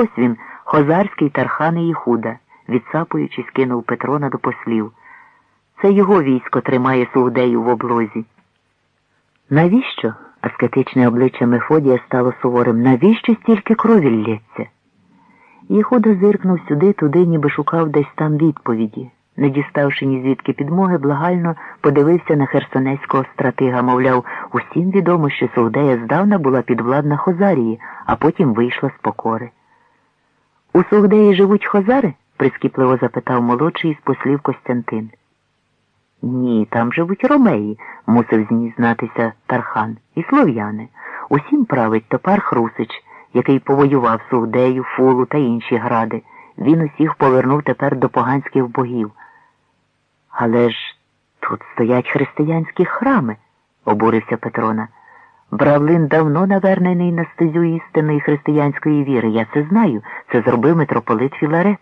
Ось він, хозарський Тархан і Іхуда, відсапуючись, кинув Петрона до послів. Це його військо тримає Сугдею в облозі. Навіщо? аскетичне обличчя Мефодія стало суворим. Навіщо стільки крові лється? Єхуда зиркнув сюди, туди, ніби шукав десь там відповіді. Не діставши ні звідки підмоги, благально подивився на херсонецького стратига, мовляв, усім відомо, що Сугдея здавна була підвладна Хозарії, а потім вийшла з покори. У Сугдеї живуть хозари? прискіпливо запитав молодший із послів Костянтин. Ні, там живуть ромеї, мусив знатися Тархан, і слов'яни. Усім править топар Хрусич, який повоював Сувдею, Фулу та інші гради. Він усіх повернув тепер до поганських богів. Але ж тут стоять християнські храми, обурився Петрона. Бравлин давно навернений на стезю істинної християнської віри. Я це знаю. Це зробив митрополит Філарет.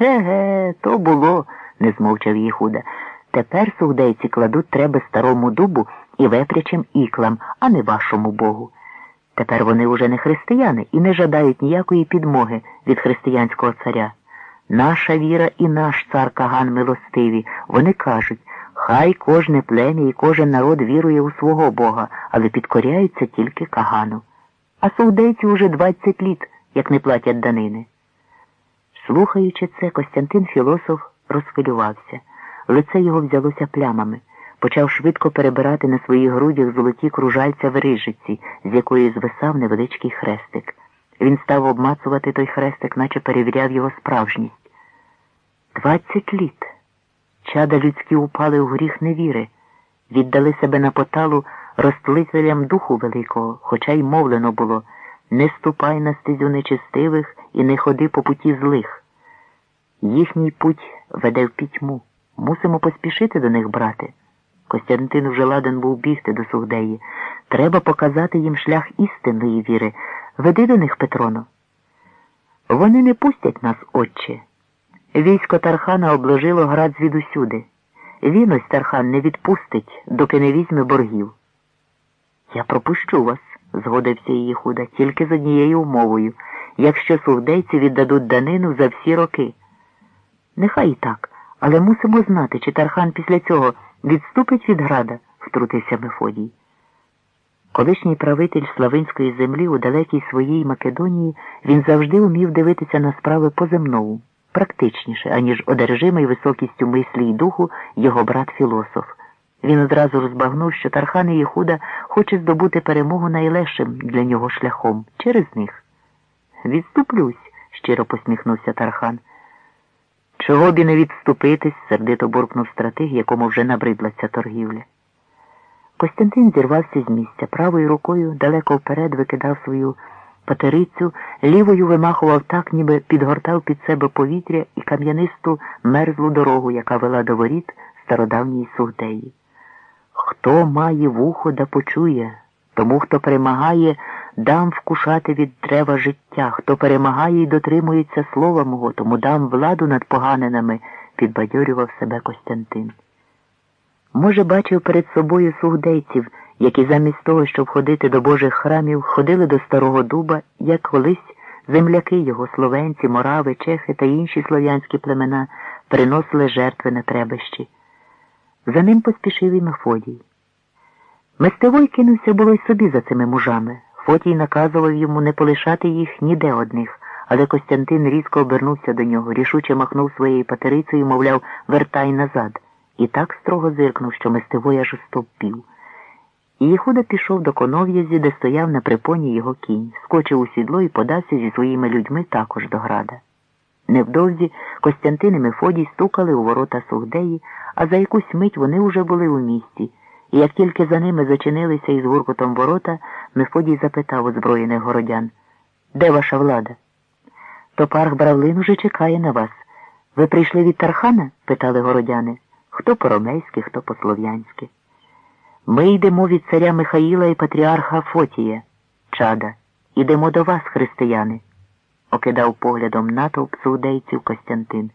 Ге-ге, то було, не змовчав Єхуда. Тепер сугдейці кладуть треба старому дубу і вепрячим іклам, а не вашому Богу. Тепер вони уже не християни і не жадають ніякої підмоги від християнського царя. Наша віра і наш цар Каган милостиві, вони кажуть, хай кожне плем'я і кожен народ вірує у свого Бога, але підкоряються тільки Кагану. А сугдейці уже двадцять літ, як не платять данини. Слухаючи це, Костянтин Філософ розхвилювався. Лице його взялося плямами, почав швидко перебирати на своїх грудях золоті кружальця в рижиці, з якої звисав невеличкий хрестик. Він став обмацувати той хрестик, наче перевіряв його справжність. Двадцять літ. Чада людські упали у гріх невіри, віддали себе на поталу розтлителям духу великого, хоча й мовлено було не ступай на стезю нечистивих і не ходи по путі злих. Їхній путь веде в пітьму. Мусимо поспішити до них, брате. Костянтин вже ладен був бігти до Сугдеї. Треба показати їм шлях істинної віри. Веди до них, Петроно. Вони не пустять нас, отче. Військо Тархана обложило град звідусюди. Він ось Тархан не відпустить, доки не візьме боргів. Я пропущу вас, згодився її худа, тільки з однією умовою, якщо сугдейці віддадуть данину за всі роки. Нехай і так. Але мусимо знати, чи Тархан після цього відступить від града, втрутився Мефодій. Колишній правитель Славинської землі у далекій своїй Македонії він завжди умів дивитися на справи по-земному, практичніше, аніж одержимий високістю мислі й духу його брат філософ. Він одразу розбагнув, що Тархан і Єхуда хоче здобути перемогу найлегшим для нього шляхом через них. Відступлюсь, щиро посміхнувся Тархан. Чого б і не відступитись, сердито буркнув стратег, якому вже набридла ця торгівля. Костянтин зірвався з місця, правою рукою далеко вперед викидав свою патерицю, лівою вимахував так, ніби підгортав під себе повітря і кам'янисту мерзлу дорогу, яка вела до воріт стародавньої сугдеї. Хто має вухо да почує, тому хто перемагає, дам вкушати від дерева життя. Хто перемагає і дотримується слова мого, тому дам владу над поганинами, підбадьорював себе Костянтин. Може, бачив перед собою сугдейців, які замість того, щоб ходити до Божих храмів, ходили до Старого Дуба, як колись земляки його, словенці, морави, чехи та інші слов'янські племена приносили жертви на требищі. За ним поспішив і Мефодій. Мистевой кинувся було й собі за цими мужами. Фотій наказував йому не полишати їх ніде одних, але Костянтин різко обернувся до нього, рішуче махнув своєю патерицею, мовляв, вертай назад, і так строго зиркнув, що Мистевой аж остовпів. І Єхуда пішов до конов'язі, де стояв на припоні його кінь, скочив у сідло і подався зі своїми людьми також до града. Невдовзі Костянтин і Мефодій стукали у ворота Сугдеї, а за якусь мить вони уже були у місті. І як тільки за ними зачинилися із гуркотом ворота, Мефодій запитав озброєних городян Де ваша влада? Топарх Бравлин уже чекає на вас. Ви прийшли від Тархана? питали городяни. Хто по-ромейськи, хто по-слов'янськи. Ми йдемо від царя Михаїла і патріарха Фотія, чада. Ідемо до вас, християни, окидав поглядом натовп судейців Костянтин.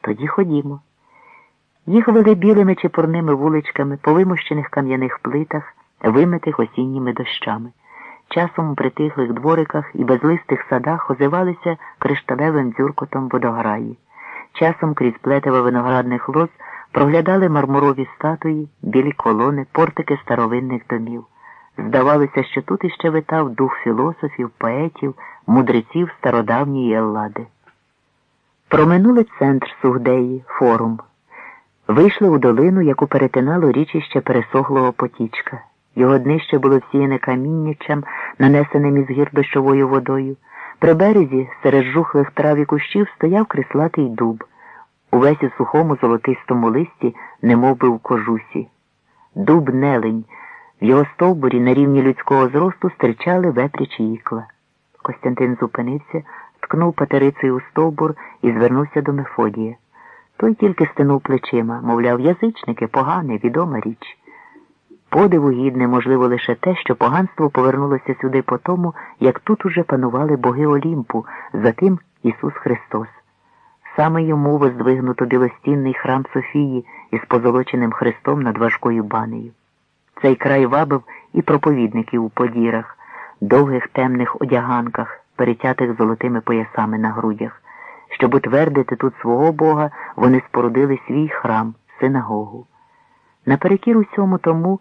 Тоді ходімо. Їх вели білими чепурними вуличками по вимощених кам'яних плитах, вимитих осінніми дощами. Часом у притихлих двориках і безлистих садах озивалися кришталевим дзюркотом водограї. Часом крізь плетево виноградних лоз проглядали мармурові статуї, білі колони, портики старовинних домів. Здавалося, що тут іще витав дух філософів, поетів, мудреців стародавньої Еллади. Проминули центр Сугдеї, форум. Вийшли у долину, яку перетинало річище пересохлого потічка. Його днище було всіяне каміннячем, нанесеним із гір дощовою водою. При березі, серед жухлих трав і кущів, стояв крислатий дуб, увесь у сухому золотистому листі, немов би в кожусі. Дуб нелень. В його стовбурі на рівні людського зросту стирчали вепрячі ікла. Костянтин зупинився, ткнув патерицею у стовбур і звернувся до Мефодія. Той тільки стинув плечима, мовляв, язичники погане, відома річ. Подиву гідне, можливо, лише те, що поганство повернулося сюди по тому, як тут уже панували боги Олімпу, затим Ісус Христос. Саме йому воздвигнуто білостінний храм Софії із позолоченим хрестом над важкою банею. Цей край вабив і проповідників у подірах, довгих темних одяганках, перетятих золотими поясами на грудях. Щоб утвердити тут свого Бога, вони спорудили свій храм, синагогу. Наперекір усьому тому,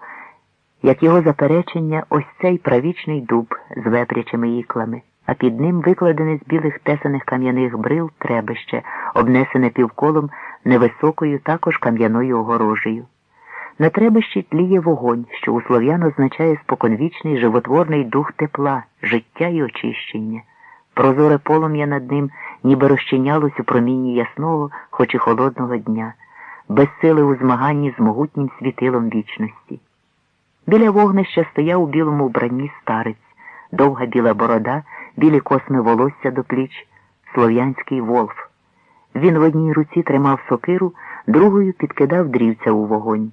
як його заперечення, ось цей правічний дуб з вепрячими іклами, а під ним викладене з білих тесаних кам'яних брил требище, обнесене півколом невисокою також кам'яною огорожею. На требищі тліє вогонь, що у слов'ян означає споконвічний животворний дух тепла, життя і очищення. Прозоре полум'я над ним ніби розчинялось у промінні ясного, хоч і холодного дня, без сили у змаганні з могутнім світилом вічності. Біля вогнища стояв у білому вбранні старець, довга біла борода, білі косми волосся до пліч, слов'янський волф. Він в одній руці тримав сокиру, другою підкидав дрівця у вогонь.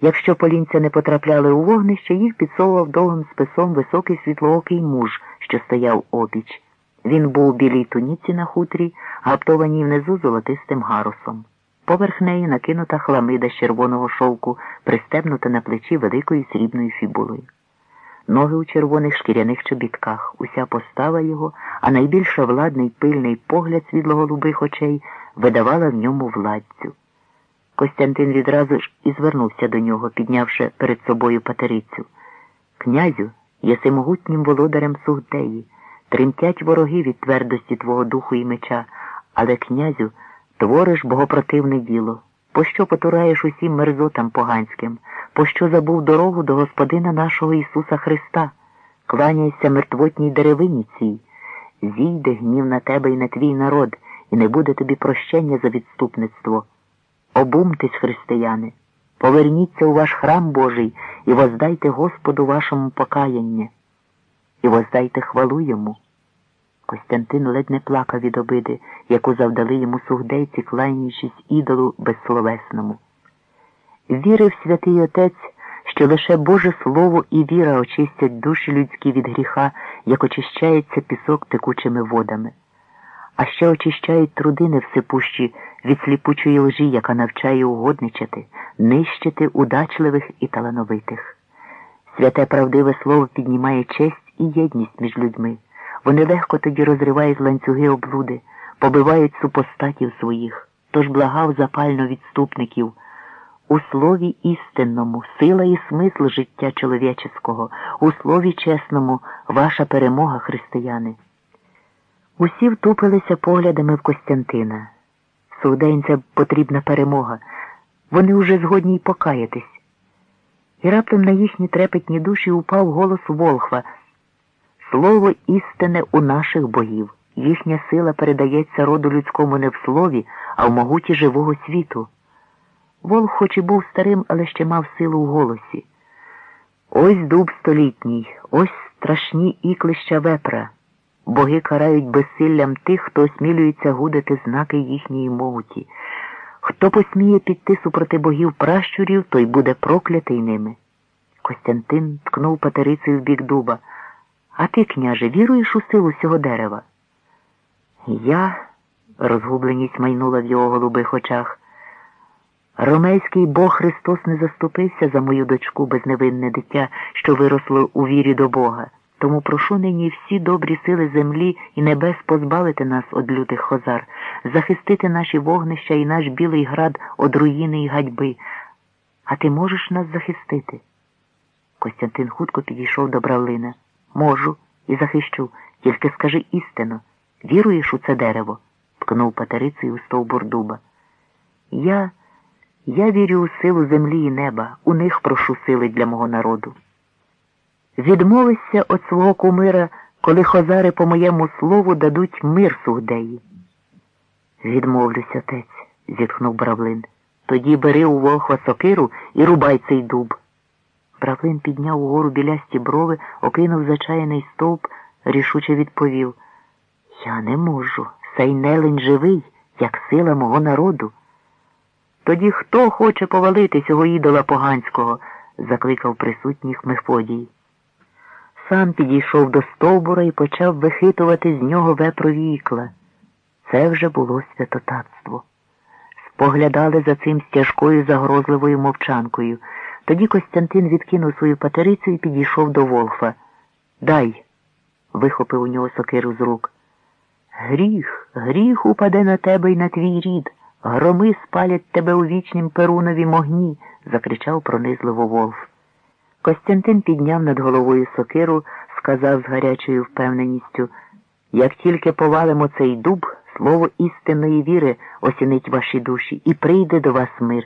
Якщо полінця не потрапляли у вогнище, їх підсовував довгим списом високий світлоокий муж, що стояв опіч. Він був у білій туніці на хутрі, гаптованій внизу золотистим гарусом. Поверх неї накинута хламида з червоного шовку, пристебнута на плечі великою срібною фібулою. Ноги у червоних шкіряних чобітках, уся постава його, а найбільше владний пильний погляд світло-голубих очей видавала в ньому владцю. Костянтин відразу ж і звернувся до нього, піднявши перед собою патерицю. Князю, єси могутнім володарем Сугдеї, тремтять вороги від твердості твого духу і меча, але, князю, твориш богопротивне діло. Пощо потураєш усім мерзотам поганським, пощо забув дорогу до Господина нашого Ісуса Христа, кланяйся мертвотній деревині цій, зійде гнів на тебе і на твій народ, і не буде тобі прощення за відступництво. Обумтесь, християни, поверніться у ваш храм Божий і воздайте Господу вашому покаяння, і воздайте хвалу йому. Костянтин ледь не плакав від обиди, яку завдали йому сугдейці, кланяючись ідолу безсловесному. Вірив святий Отець, що лише Боже Слово і віра очистять душі людські від гріха, як очищається пісок текучими водами, а ще очищають труди невсипущі від сліпучої лжі, яка навчає угодничати, нищити удачливих і талановитих. Святе правдиве слово піднімає честь і єдність між людьми. Вони легко тоді розривають ланцюги облуди, побивають супостатів своїх, тож благав запально відступників. У слові істинному сила і смисл життя чоловіческого, у слові чесному ваша перемога, християни. Усі втупилися поглядами в Костянтина. Суденцям потрібна перемога. Вони уже згодні й покаятись. І раптом на їхні трепетні душі упав голос Волхва. Слово істине у наших богів. Їхня сила передається роду людському не в слові, а в могуті живого світу. Волх хоч і був старим, але ще мав силу в голосі. Ось дуб столітній, ось страшні іклища вепра. Боги карають безсиллям тих, хто осмілюється гудити знаки їхньої могуті. Хто посміє піти супроти богів пращурів, той буде проклятий ними. Костянтин ткнув патерицею в бік дуба. А ти, княже, віруєш у силу цього дерева? Я, розгубленість майнула в його голубих очах. Ромейський Бог Христос не заступився за мою дочку безневинне дитя, що виросло у вірі до Бога. Тому прошу нині всі добрі сили землі і небес позбавити нас од лютих хозар, захистити наші вогнища і наш білий град од руїни і гадьби. А ти можеш нас захистити? Костянтин хутко підійшов до бравлина. Можу і захищу, тільки скажи істину. Віруєш у це дерево? ткнув патерицею стовбур дуба. Я, я вірю у силу землі і неба, у них прошу сили для мого народу. Відмовися від свого кумира, коли хозари по моєму слову дадуть мир сугдеї. Відмовлюсь, отець, зітхнув Бравлин. Тоді бери у волхва сокиру і рубай цей дуб. Бравлин підняв угору білясті брови, окинув зачаяний стовп, рішуче відповів Я не можу. Цей нелень живий, як сила мого народу. Тоді хто хоче повалити цього ідола поганського? закликав присутніх Мефодій. Сам підійшов до стовбура і почав вихитувати з нього вепрові ікла. Це вже було святотатство. Споглядали за цим з тяжкою загрозливою мовчанкою. Тоді Костянтин відкинув свою патерицю і підійшов до Волфа. Дай, вихопив у нього сокиру з рук. Гріх, гріх упаде на тебе й на твій рід. Громи спалять тебе у вічнім перунові могні, закричав пронизливо Волф. Костянтин підняв над головою сокиру, сказав з гарячою впевненістю як тільки повалимо цей дуб, слово істинної віри осінить ваші душі, і прийде до вас мир,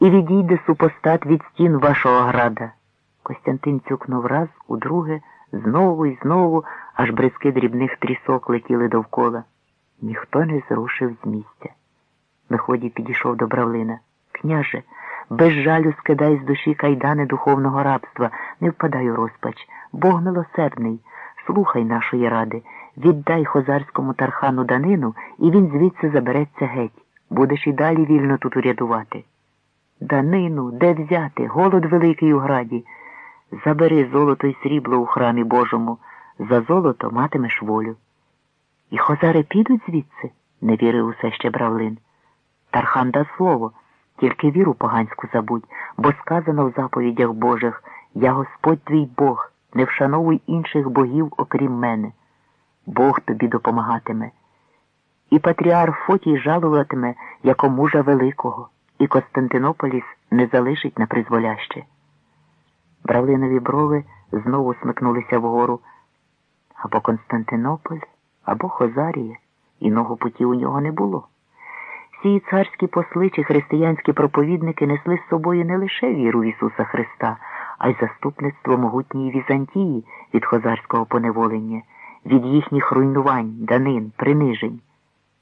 і відійде супостат від стін вашого града. Костянтин цюкнув раз, удруге, знову і знову, аж бризки дрібних трісок летіли довкола. Ніхто не зрушив з місця. Миходій підійшов до бравлина. Княже, без жалю скидай з душі кайдани духовного рабства, не впадай у розпач. Бог милосердний, слухай нашої ради, віддай хозарському тархану данину, і він звідси забереться геть. Будеш і далі вільно тут урядувати. Данину, де взяти? Голод великий у граді. Забери золото і срібло у храмі Божому. За золото матимеш волю. І хозари підуть звідси, не вірив усе ще бравлин. Тархан дасть слово, тільки віру поганську забудь, бо сказано в заповідях Божих Я Господь твій Бог, не вшановуй інших богів, окрім мене. Бог тобі допомагатиме. І патріарх Фотій жалуватиме, як мужа великого, і Константинополіс не залишить на призволяще. Бравлинові брови знову смикнулися вгору. Або Константинополь, або Хозарія, іного путі у нього не було. Всі царські посли чи християнські проповідники несли з собою не лише віру в Ісуса Христа, а й заступництво могутньої Візантії від хозарського поневолення, від їхніх руйнувань, данин, принижень.